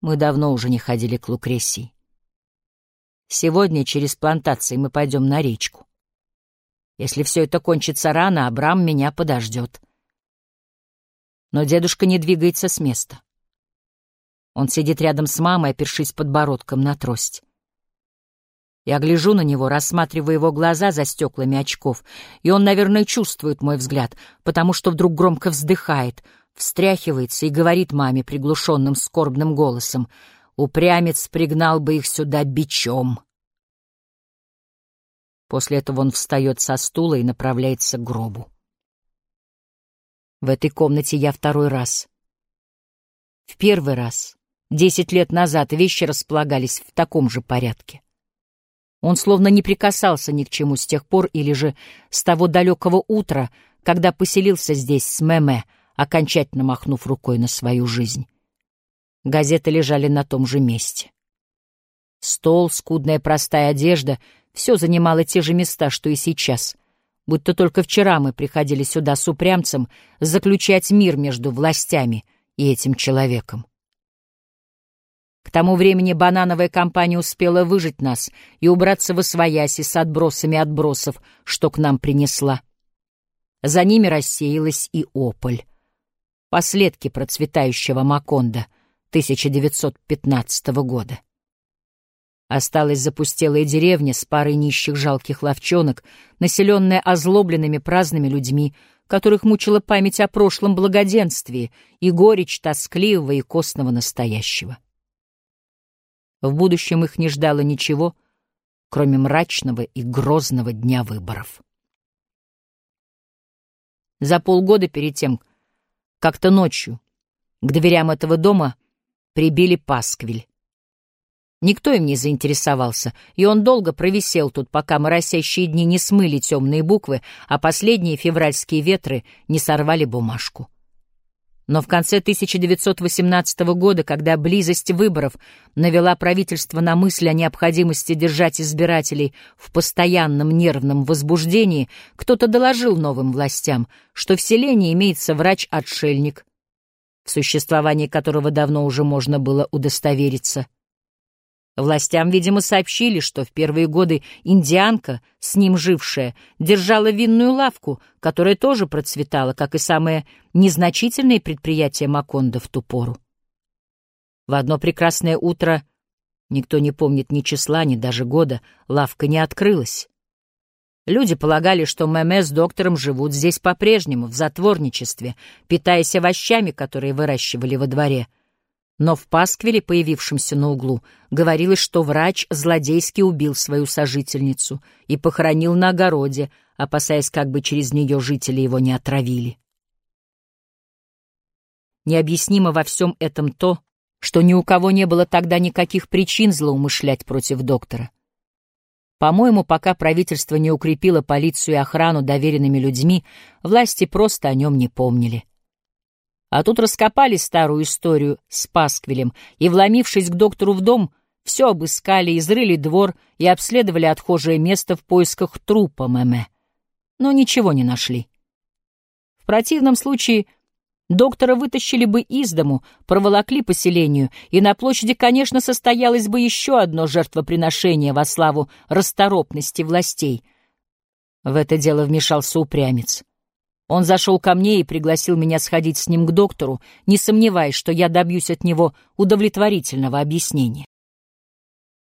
Мы давно уже не ходили к Лукресии. Сегодня через плантации мы пойдем на речку. Если все это кончится рано, Абрам меня подождет. Но дедушка не двигается с места. Он сидит рядом с мамой, опершись подбородком на трость. Я гляжу на него, рассматривая его глаза за стеклами очков, и он, наверное, чувствует мой взгляд, потому что вдруг громко вздыхает, встряхивается и говорит маме приглушенным скорбным голосом, «Упрямец пригнал бы их сюда бичом». После этого он встает со стула и направляется к гробу. В этой комнате я второй раз. В первый раз, десять лет назад, вещи располагались в таком же порядке. Он словно не прикасался ни к чему с тех пор или же с того далекого утра, когда поселился здесь с Меме, окончательно махнув рукой на свою жизнь. Газеты лежали на том же месте. Стол, скудная простая одежда — все занимало те же места, что и сейчас. Будто только вчера мы приходили сюда с упрямцем заключать мир между властями и этим человеком. К тому времени банановая компания успела выжить нас и убраться во свояси с отбросами отбросов, что к нам принесла. За ними рассеялась и ополь. Последки процветающего Маконда 1915 года. Осталась запустелая деревня с парой нищих жалких ловчонок, населенная озлобленными праздными людьми, которых мучила память о прошлом благоденствии и горечь тоскливого и костного настоящего. В будущем их не ждало ничего, кроме мрачного и грозного дня выборов. За полгода перед тем, как-то ночью, к дверям этого дома прибили пасквиль. Никто им не заинтересовался, и он долго провисел тут, пока моросящие дни не смыли темные буквы, а последние февральские ветры не сорвали бумажку. Но в конце 1918 года, когда близость выборов навела правительство на мысль о необходимости держать избирателей в постоянном нервном возбуждении, кто-то доложил новым властям, что в селении имеется врач-отшельник, в существовании которого давно уже можно было удостовериться — Властям, видимо, сообщили, что в первые годы индианка, с ним жившая, держала винную лавку, которая тоже процветала, как и самое незначительное предприятие Макондо в ту пору. В одно прекрасное утро, никто не помнит ни числа, ни даже года, лавка не открылась. Люди полагали, что Мэмэ с доктором живут здесь по-прежнему, в затворничестве, питаясь овощами, которые выращивали во дворе — но в пасквиле, появившемся на углу, говорилось, что врач злодейски убил свою сожительницу и похоронил на огороде, опасаясь, как бы через нее жители его не отравили. Необъяснимо во всем этом то, что ни у кого не было тогда никаких причин злоумышлять против доктора. По-моему, пока правительство не укрепило полицию и охрану доверенными людьми, власти просто о нем не помнили. А тут раскопали старую историю с Пасквилем и, вломившись к доктору в дом, все обыскали, изрыли двор и обследовали отхожее место в поисках трупа Мэмэ. Но ничего не нашли. В противном случае доктора вытащили бы из дому, проволокли поселению, и на площади, конечно, состоялось бы еще одно жертвоприношение во славу расторопности властей. В это дело вмешался упрямец. Он зашел ко мне и пригласил меня сходить с ним к доктору, не сомневаясь, что я добьюсь от него удовлетворительного объяснения.